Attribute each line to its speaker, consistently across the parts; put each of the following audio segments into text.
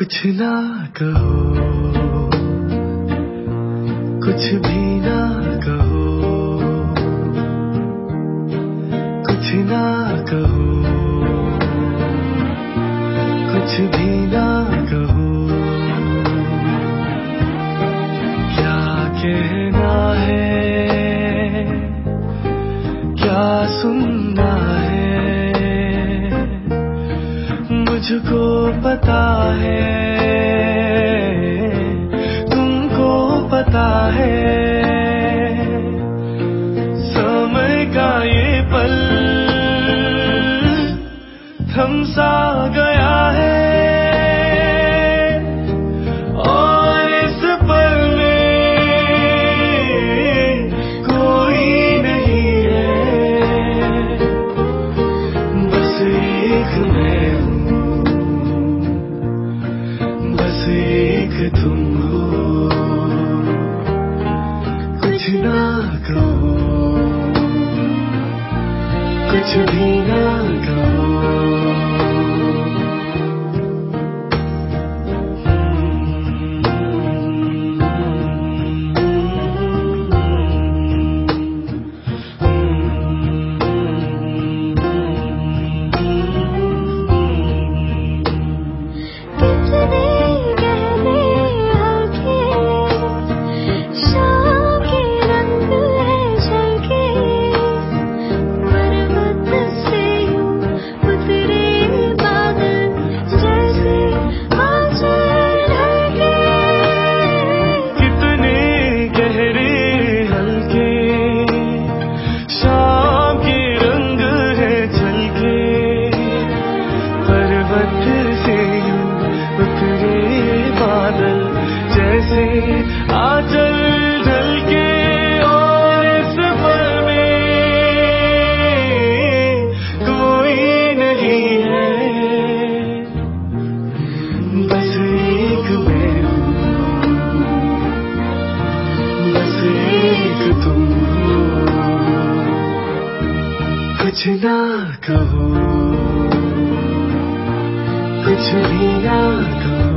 Speaker 1: कुछ ना कहो, कुछ भी ना कहो, कुछ ना कहो, कुछ भी ना कहो। क्या कहना है, क्या सुनना है मुझको पता है। ना कहो कुछ भी ना कुछ ना कहो कुछ भी ना कहो।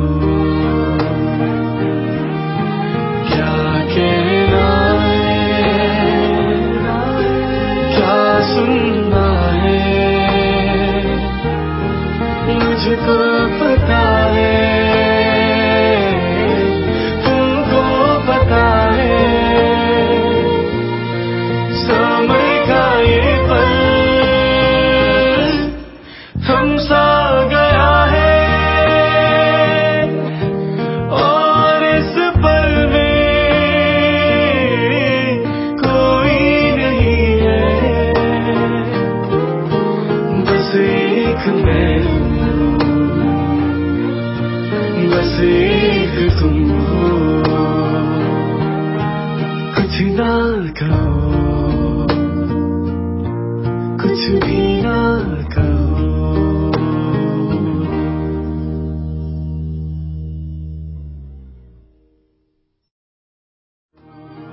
Speaker 1: बस एक तुम हो कुछ ना कहो कुछ भी ना कहो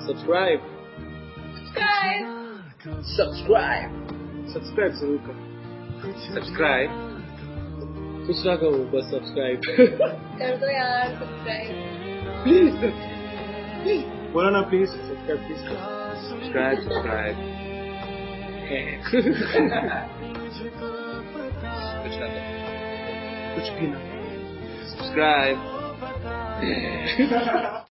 Speaker 2: सब्सक्राइब सब्सक्राइब सब्सक्राइब जरूर करो सब्सक्राइब कुछ ना कहो बस सब्सक्राइब
Speaker 3: कर दो यार सब्सक्राइब
Speaker 2: प्लीज बोलो ना please subscribe please subscribe subscribe कुछ ना कहो कुछ भी ना सब्सक्राइब